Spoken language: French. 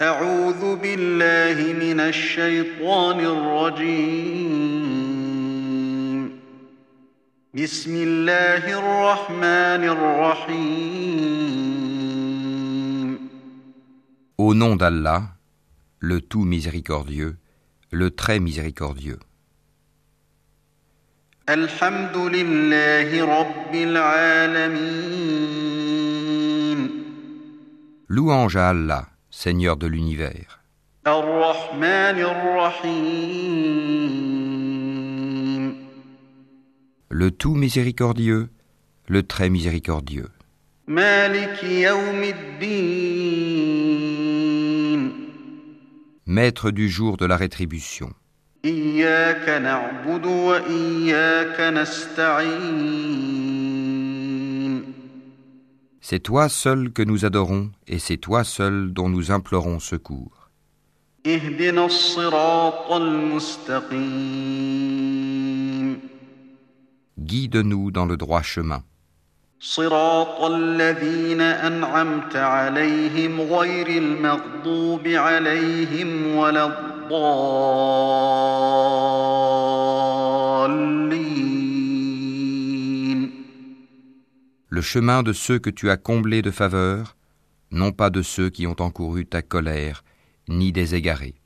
أعوذ بالله من الشيطان الرجيم بسم الله الرحمن الرحيم Au nom d'Allah, le tout miséricordieux, le très miséricordieux. الحمد لله رب العالمين Louange à Allah, Seigneur de l'univers, الرحمن الرحيم le tout miséricordieux, le très miséricordieux, مالك يوم الدين Maître du jour de la rétribution. إياك نعبد وإياك نستعين C'est toi seul que nous adorons et c'est toi seul dont nous implorons secours. اهدنا الصراط المستقيم Guide-nous dans le droit chemin, صراط الذين أنعمت عليهم غير المغضوب عليهم ولا الضالين Le chemin de ceux que tu as comblés de faveur, non pas de ceux qui ont encouru ta colère, ni des égarés.